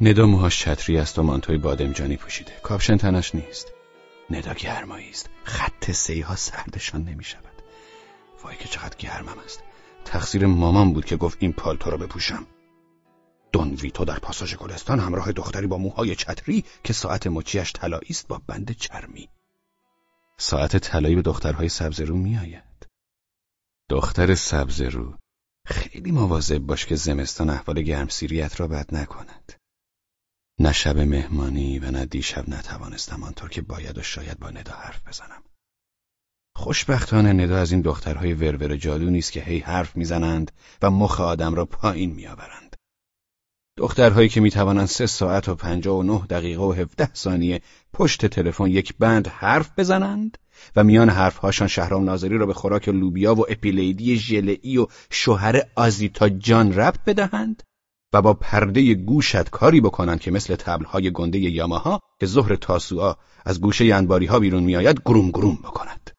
ندا موهاش چتری است و مانتوی بادمجانی پوشیده. کاپشن تنش نیست. ندا گرمایی است. خط ها سردشان نمی شود وای که چقدر گرمم است. تقصیر مامان بود که گفت این پالتو رو بپوشم. دون ویتو در پاساژ گلستان همراه دختری با موهای چتری که ساعت مچیش طلایی است با بند چرمی. ساعت طلایی به دخترهای سبزرو میآید. دختر سبزرو خیلی مواظب باش که زمستان احوال گرمسیریت را بد نکند. نه شب مهمانی و نه دیشب نتوانستم آنطور که باید و شاید با ندا حرف بزنم. خوشبختانه ندا از این دخترهای ورور جادو نیست که هی حرف می‌زنند و مخ آدم را پایین میآورند. دخترهایی که می‌توانند سه ساعت و پنجاه و نه دقیقه و هفده ثانیه پشت تلفن یک بند حرف بزنند و میان حرفهاشان شهرام ناظری را به خوراک لوبیا و اپیلیدی ژلئی و شوهر آزیتا جان ربط بدهند و با پرده گوشت کاری بکنند که مثل تبلهای گنده یاماها که ظهر تاسوعا از گوشه انباری ها بیرون میآید گروم گروم بکند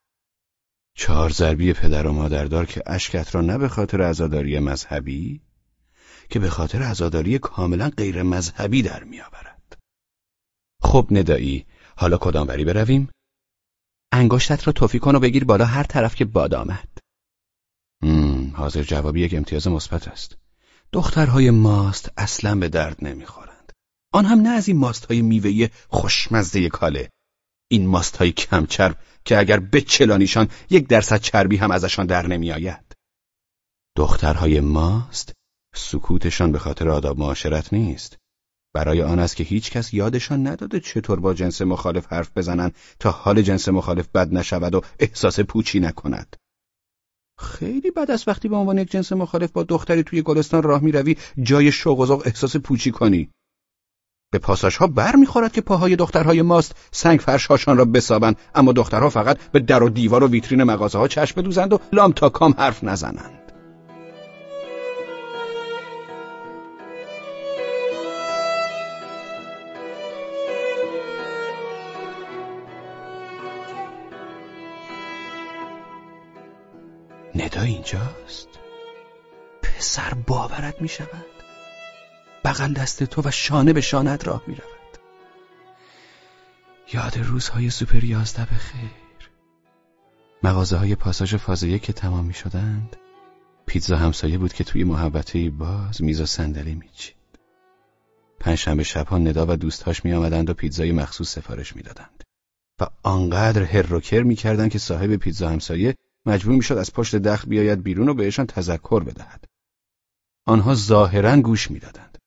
چهار ضربی پدر و مادردار که اشکت را نه به خاطر عزاداری مذهبی که به خاطر عزاداری کاملا غیر مذهبی در میآورد. خب ندایی حالا کدام بری برویم؟ انگشتت را توفی کن و بگیر بالا هر طرف که باد آمد. حاضر جوابی یک امتیاز مثبت است. دخترهای ماست اصلا به درد نمی‌خورند. آن هم نه از این ماست های میوهی خوشمزه کاله. این ماست های کمچرب که اگر بچلانیشان یک درصد چربی هم ازشان در نمیآید. دخترهای ماست سکوتشان به خاطر آداب معاشرت نیست. برای آن است که هیچ کس یادشان نداده چطور با جنس مخالف حرف بزنند تا حال جنس مخالف بد نشود و احساس پوچی نکند. خیلی بد است وقتی به عنوان یک جنس مخالف با دختری توی گلستان راه می‌روی جای شوق و احساس پوچی کنی. به پاساش ها بر می‌خورد که پاهای دخترهای ماست سنگ فرشهاشان را بسابند اما دخترها فقط به در و دیوار و ویترین مغازه ها چشم بدوزند و لام تا کام حرف نزنند. اینجاست پسر باورت می شود بغل دست تو و شانه به شانت راه می رود یاد روزهای سوپر یازده به خیر. مغازه های پاساژ فازه که تمام می شدند پیتزا همسایه بود که توی محبته باز میز و صندلی میچید. پنجشنبه شبها ندا و دوستهاش می آمدند و پیتزای مخصوص سفارش می‌دادند. و آنقدر هر می‌کردند که صاحب پیتزا همسایه مجبور می‌شد از پشت دخل بیاید بیرون و بهشان تذکر بدهد. آنها ظاهرا گوش می‌دادند.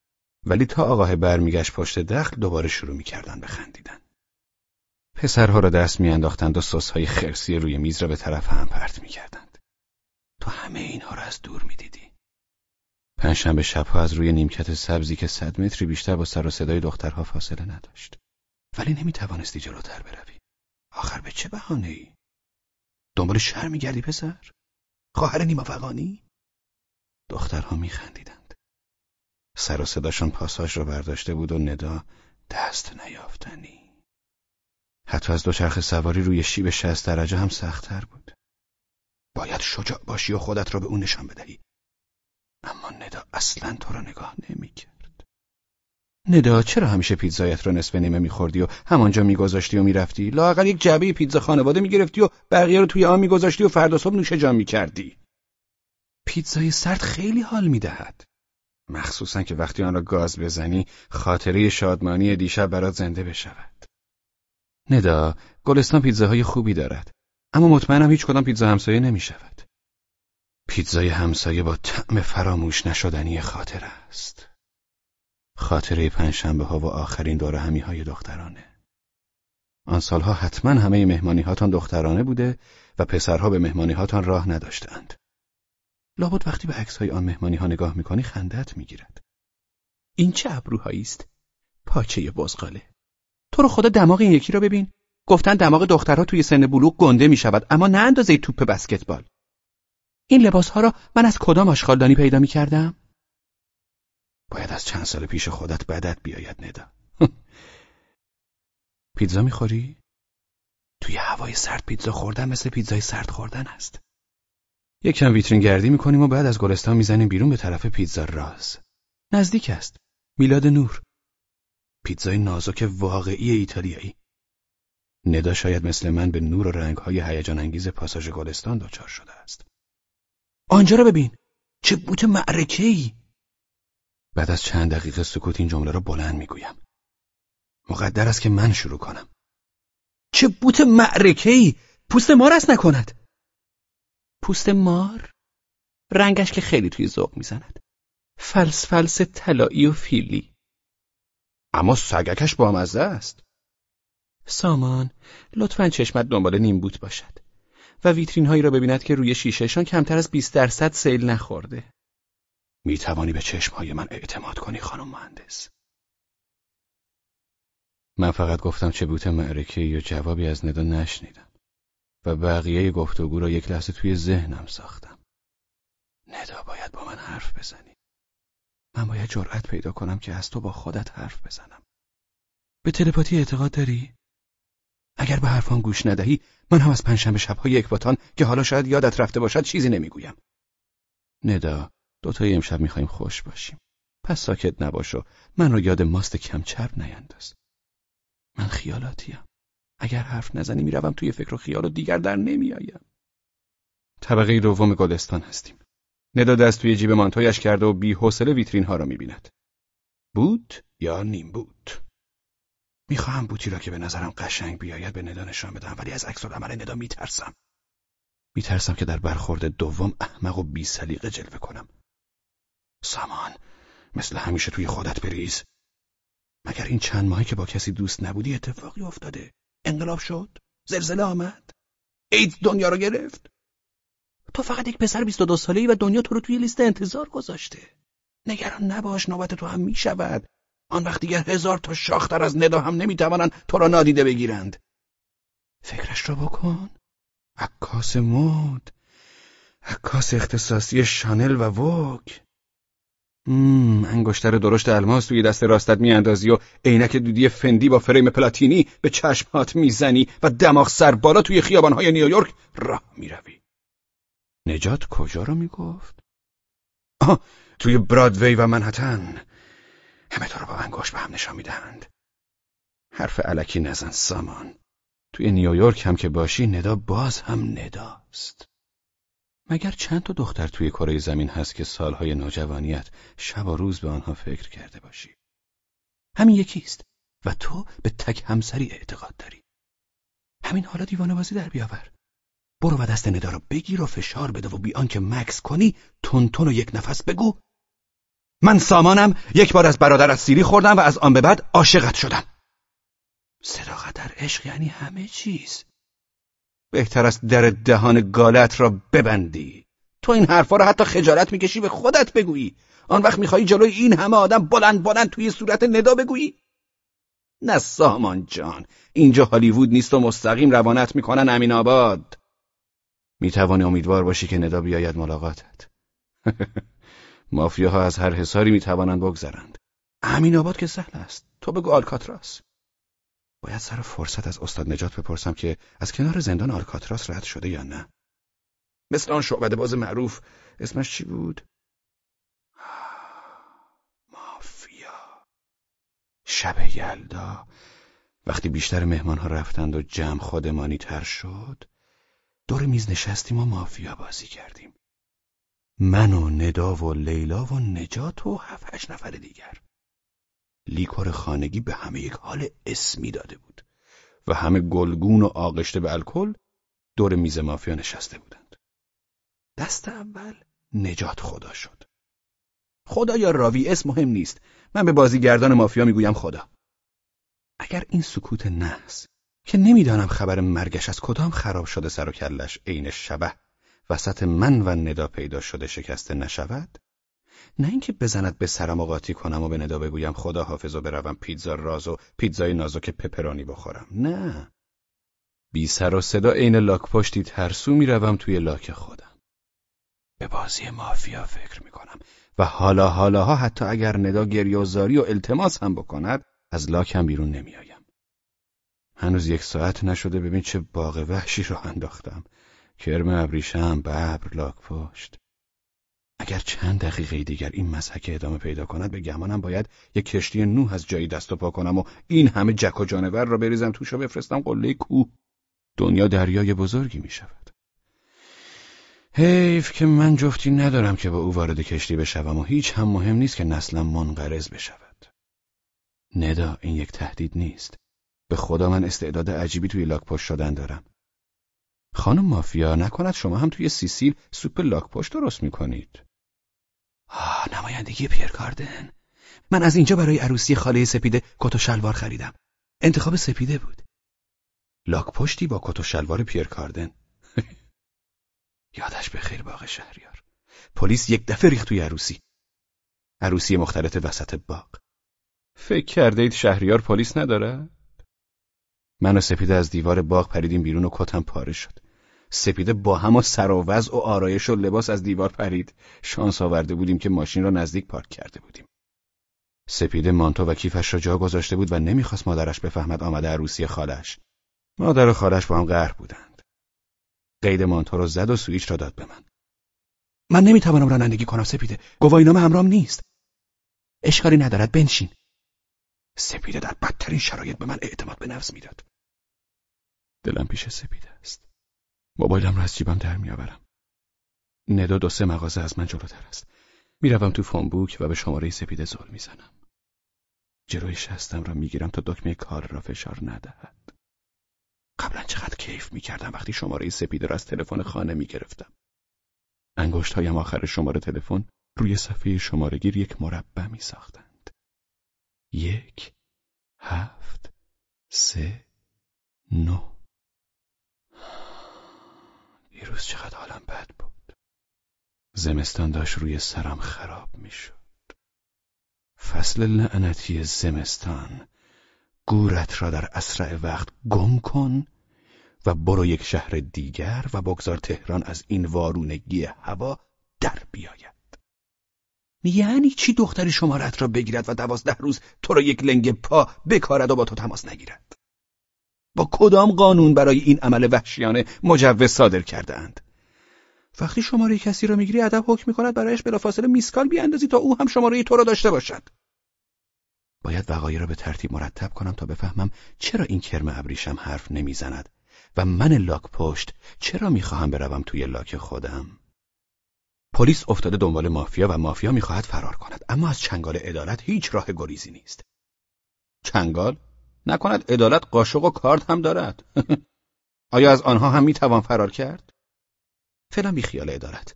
ولی تا آقاه برمیگشت پشت دخل دوباره شروع می‌کردند به خندیدن. پسرها را دست میانداختند و سسهای خرسی روی میز را به طرف هم پرت می‌کردند. تو همه اینها را از دور می‌دیدی. پنجشنبه شبها از روی نیمکت سبزی که صد متری بیشتر با سر و صدای دخترها فاصله نداشت. ولی نمی‌توانستی جلوتر بروی. آخر به چه بهانه ای؟ دنبال شهر میگردی پسر؟ خواهر نیما فقانی؟ دخترها میخندیدند. سر و صداشان پاساژ را برداشته بود و ندا دست نیافتنی. حتی از دوچرخه سواری روی شیب شست درجه هم سختتر بود. باید شجاع باشی و خودت را به اون نشان بدهی. اما ندا اصلا تو را نگاه نمی‌کرد. ندا چرا همیشه پیتزایت رو نصف نیمه میخوردی و همانجا میگذاشتی و می‌رفتی؟ لااقل یک جعبه پیتزا خانواده می‌گرفتی و بقیه رو توی آن میگذاشتی و فردا صبح نوش جان می‌کردی. پیتزای سرد خیلی حال می‌دهد. مخصوصا که وقتی آن را گاز بزنی خاطره شادمانی دیشب برات زنده بشود. ندا گلستان پیتزاهای خوبی دارد اما مطمئنم هیچ کدام پیتزا همسایه نمی‌شود. پیتزای همسایه با طعم فراموش نشدنی خاطر است. خاطره پنجشنبه ها و آخرین دور همی های دخترانه. آن سالها حتما همه مهمانی هاتان دخترانه بوده و پسرها به مهمانی هاتان راه نداشتند. لابد وقتی به عکس های آن مهمانی ها نگاه می‌کنی خندت می‌گیرد. این چه ابروهایی است؟ پاچه بزغاله. تو رو خدا دماغ این یکی را ببین. گفتن دماغ دخترها توی سن بلوغ گنده می شود اما نه اندازه توپ بسکتبال. این لباس ها را من از کدام آشغالدانی پیدا می کردم؟ باید از چند سال پیش خودت بدت بیاید ندا. پیتزا می‌خوری؟ توی هوای سرد پیتزا خوردن مثل پیتزای سرد خوردن است. یکم ویترین گردی می‌کنیم و بعد از گلستان می‌زنیم بیرون به طرف پیتزا راز. نزدیک است. میلاد نور. پیتزای نازک واقعی ایتالیایی. ندا شاید مثل من به نور و رنگهای هیجان انگیز پاساژ گلستان دچار شده است. آنجا را ببین. چه بوت معرکه ای بعد از چند دقیقه سکوت این جمله را بلند می‌گویم. مقدر است که من شروع کنم. چه بوت معرکه ای پوست مار است نکند. پوست مار؟ رنگش که خیلی توی ذوق می‌زند. فلس فلس طلایی و فیلی. اما سگکش بامزه است. سامان لطفا چشمت دنبال نیم بوت باشد و ویترین هایی را ببیند که روی شیشهشان کمتر از 20 درصد سیل نخورده. می توانی به چشم های من اعتماد کنی خانم مهندس. من فقط گفتم چه بوت معرکه یا جوابی از ندا نشنیدم و بقیه گفتگو را یک لحظه توی ذهنم ساختم. ندا باید با من حرف بزنی. من باید جرأت پیدا کنم که از تو با خودت حرف بزنم. به تلپاتی اعتقاد داری؟ اگر به حرفان گوش ندهی من هم از پنجشنبه شبهای اکباتان که حالا شاید یادت رفته باشد چیزی نمی‌گویم. ندا دوتایی امشب می‌خوایم خوش باشیم. پس ساکت نباش و من رو یاد ماست کم چرب نینداز. من خیالاتیم. اگر حرف نزنی می‌روم توی فکر و خیال و دیگر در نمیآیم. طبقه دوم گلستان هستیم. ندا دست توی جیب مانتویش کرده و بی حوصله ویترین ها را می‌بیند. بوت یا نیم بوت می‌خواهم بوتی را که به نظرم قشنگ بیاید به ندا نشان بدم ولی از عکس عمل ندا میترسم. میترسم که در برخورد دوم احمق و بی سلیقه جلوه کنم. سامان مثل همیشه توی خودت بریز. مگر این چند ماهی که با کسی دوست نبودی اتفاقی افتاده؟ انقلاب شد؟ زلزله آمد؟ ایدز دنیا را گرفت؟ تو فقط یک پسر 22 ساله‌ای و دنیا تو رو توی لیست انتظار گذاشته. نگران نباش نوبت تو هم می‌شود. آن وقت دیگر هزار تا شاختر از ندا هم نمی‌توانند تو را نادیده بگیرند. فکرش را بکن. عکاس مود عکاس اختصاصی شانل و ووک انگشتر درشت الماس توی دست راستت میاندازی و عینک دودی فندی با فریم پلاتینی به چشمات می‌زنی و دماغ سر بالا توی خیابانهای نیویورک راه می‌روی. نجات کجا رو می‌گفت؟ آه توی برادوی و منحتن. همه تو رو با انگشت به هم نشان می‌دهند. حرف علکی نزن سامان. توی نیویورک هم که باشی ندا باز هم نداست. مگر چند تا دختر توی کره زمین هست که سالهای نوجوانیت شب و روز به آنها فکر کرده باشی؟ همین یکیست و تو به تک همسری اعتقاد داری. همین حالا دیوانه بازی در بیاور. برو و دست ندا را بگیر و فشار بده و بیان که مکس کنی تون و یک نفس بگو. من سامانم یک بار از برادر از سیری خوردم و از آن به بعد عاشقت شدم. صداقت در عشق یعنی همه چیز. بهتر است در دهان گالت را ببندی. تو این حرفا را حتی خجالت می‌کشی به خودت بگویی. آن وقت میخوایی جلوی این همه آدم بلند بلند توی صورت ندا بگویی. نه سامان جان اینجا هالیوود نیست و مستقیم روانت می‌کنن امین آباد. می‌توانی امیدوار باشی که ندا بیاید ملاقاتت. مافیاها از هر حساری می‌توانند بگذرند. امین آباد که سهل است. تو بگو آلکاتراس. باید سر فرصت از استاد نجات بپرسم که از کنار زندان آلکاتراس رد شده یا نه. مثل آن شعبده باز معروف. اسمش چی بود؟ مافیا. شب یلدا. وقتی بیشتر مهمانها رفتند و جمع خودمانی تر شد دور میز نشستیم و مافیا بازی کردیم. من و ندا و لیلا و نجات و هفت هشت نفر دیگر. لیکور خانگی به همه یک حال اسمی داده بود و همه گلگون و آغشته به الکل دور میز مافیا نشسته بودند. دست اول نجات خدا شد. خدا یا راوی اسم مهم نیست. من به بازیگردان مافیا می‌گویم خدا. اگر این سکوت نحس که نمی‌دانم خبر مرگش از کدام خراب شده سر و کلش عین شبه وسط من و ندا پیدا شده شکسته نشود نه اینکه بزند به سرم و قاطی کنم و به ندا بگویم خدا حافظ و بروم پیتزا راز و پیتزای نازک پپرانی بخورم. نه. بی سر و صدا عین لاک پشتی ترسو می‌روم توی لاک خودم. به بازی مافیا فکر می‌کنم و حالا حالاها حتی اگر ندا گریوزاری و التماس هم بکند از لاکم بیرون نمیآیم. هنوز یک ساعت نشده ببین چه باغ وحشی را انداختم. کرم ابریشم ببر لاک پشت. اگر چند دقیقه دیگر این مسحک ادامه پیدا کند به گمانم باید یک کشتی نوح از جایی دست و پا کنم و این همه جک و جانور را بریزم توش و بفرستم قله کوه. دنیا دریای بزرگی می شود. حیف که من جفتی ندارم که با او وارد کشتی بشوم و هیچ هم مهم نیست که نسلم منقرض بشود. ندا این یک تهدید نیست. به خدا من استعداد عجیبی توی لاک پشت شدن دارم. خانم مافیا نکند شما هم توی سیسیل سوپ لاک پشت درست می‌کنید. آه نمایندگی پیرکاردن من از اینجا برای عروسی خاله سپیده کت و شلوار خریدم. انتخاب سپیده بود. لاک پشتی با کت و شلوار پیرکاردن یادش به خیر باغ شهریار. پلیس یک دفعه ریخت توی عروسی. عروسی مختلط وسط باغ. فکر کرده اید شهریار پلیس نداره؟ من و سپیده از دیوار باغ پریدیم بیرون و کتم پاره شد. سپیده با هم و سر و وضع و آرایش و لباس از دیوار پرید. شانس آورده بودیم که ماشین را نزدیک پارک کرده بودیم. سپیده مانتو و کیفش را جا گذاشته بود و نمی‌خواست مادرش بفهمد آمده عروسی خالش. مادر و خالش با هم قهر بودند. قید مانتو را زد و سویچ را داد به من. من نمی‌توانم رانندگی کنم سپیده. گواهینامه همرام نیست. اشکالی ندارد بنشین. سپیده در بدترین شرایط به من اعتماد به نفس می‌داد. دلم پیش سپیده است. موبایلم را از جیبم در میآورم ندا دو سه مغازه از من جلوتر است. می‌روم تو فونبوک و به شماره سپیده زل می‌زنم جلوی شستم را می‌گیرم تا دکمه کار را فشار ندهد. قبلا چقدر کیف می‌کردم وقتی شماره سپیده را از تلفن خانه می‌گرفتم انگشت هایم آخر شماره تلفن روی صفحه شمارهگیر یک مربع می ساختند. یک، هفت، سه، نو. دیروز چقدر حالم بد بود. زمستان داشت روی سرم خراب می‌شد. فصل لعنتی زمستان گورت را در اسرع وقت گم کن و برو یک شهر دیگر و بگذار تهران از این وارونگی هوا در بیاید یعنی چی دختری شمارت را بگیرد و دوازده روز تو را یک لنگ پا بکارد و با تو تماس نگیرد با کدام قانون برای این عمل وحشیانه مجوز صادر کردهاند وقتی شماره کسی را می‌گیری ادب حکم می‌کند برایش بلافاصله میسکال بیاندازی تا او هم شماره تو را داشته باشد. باید وقایع را به ترتیب مرتب کنم تا بفهمم چرا این کرم ابریشم حرف نمی‌زند و من لاک پشت چرا می‌خواهم بروم توی لاک خودم؟ پلیس افتاده دنبال مافیا و مافیا می‌خواهد فرار کند اما از چنگال عدالت هیچ راه گریزی نیست. چنگال؟ نکند عدالت قاشق و کارد هم دارد. آیا از آنها هم می‌توان فرار کرد؟ فعلا بیخیال عدالت.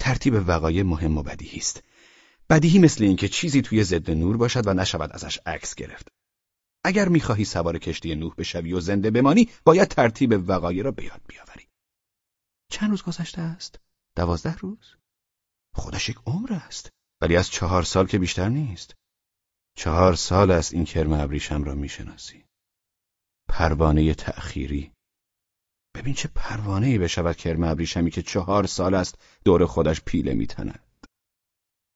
ترتیب وقایع مهم و بدیهی است. بدیهی مثل اینکه چیزی توی ضد نور باشد و نشود ازش عکس گرفت. اگر می‌خواهی سوار کشتی نوح بشوی و زنده بمانی باید ترتیب وقایع را به یاد بیاوری. چند روز گذشته است؟ دوازده روز؟ خودش یک عمر است. ولی از چهار سال که بیشتر نیست. چهار سال است این کرم ابریشم را می‌شناسی. پروانه تأخیری. ببین چه پروانه بشود کرم ابریشمی که چهار سال است دور خودش پیله میتند.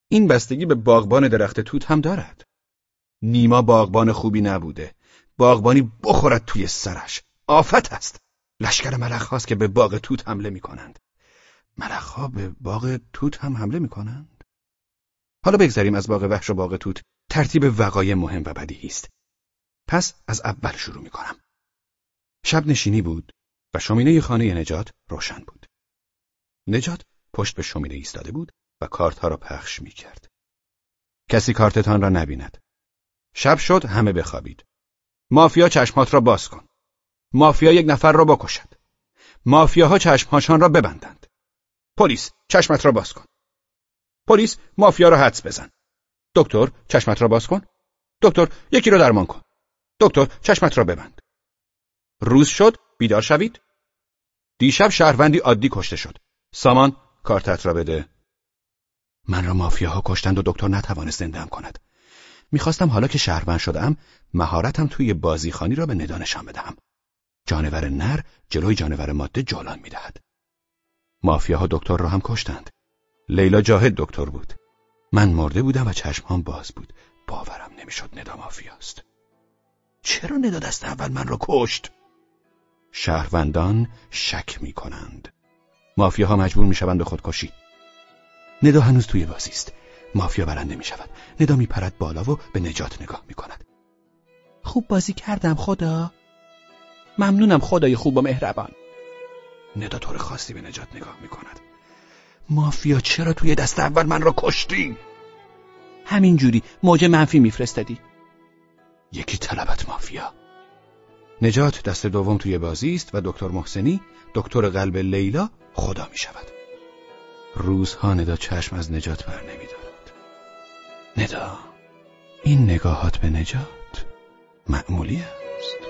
این بستگی به باغبان درخت توت هم دارد. نیما باغبان خوبی نبوده. باغبانی بخورد توی سرش. آفت است. لشکر ملخ هاست که به باغ توت حمله می کنند ها به باغ توت هم حمله می کنند حالا بگذریم از باغ وحش و باغ توت ترتیب وقایع مهم و بدیهی است پس از اول شروع می کنم شب نشینی بود و شومینه خانه نجات روشن بود نجات پشت به شومینه ایستاده بود و کارت ها را پخش می کرد. کسی کارتتان را نبیند. شب شد همه بخوابید. مافیا چشمات را باز کن. مافیا یک نفر را بکشد. مافیاها چشمهاشان را ببندند. پلیس چشمت را باز کن. پلیس مافیا را حدس بزن. دکتر چشمت را باز کن. دکتر یکی را درمان کن. دکتر چشمت را ببند. روز شد بیدار شوید. دیشب شهروندی عادی کشته شد. سامان کارتت را بده. من را مافیاها کشتند و دکتر نتوانست زندهام کند. می‌خواستم حالا که شهروند شدم مهارتم توی بازیخانی را به ندانشان بدهم. جانور نر جلوی جانور ماده جولان می‌دهد. مافیاها دکتر را هم کشتند. لیلا جاهد دکتر بود. من مرده بودم و چشمهام باز بود. باورم نمی‌شد ندا مافیاست. چرا ندا دست اول من را کشت؟ شهروندان شک می کنند. مافیاها مجبور می شوند به خودکشی. ندا هنوز توی بازی است مافیا برنده می شود ندا می پرد بالا و به نجات نگاه می کند خوب بازی کردم خدا ممنونم خدای خوب و مهربان ندا طور خاصی به نجات نگاه می کند مافیا چرا توی دست اول من را کشتی؟ همین جوری موج منفی میفرستادی یکی طلبت مافیا نجات دست دوم توی بازی است و دکتر محسنی دکتر قلب لیلا خدا می شود روزها ندا چشم از نجات بر نمی دارد. ندا این نگاهات به نجات معمولی است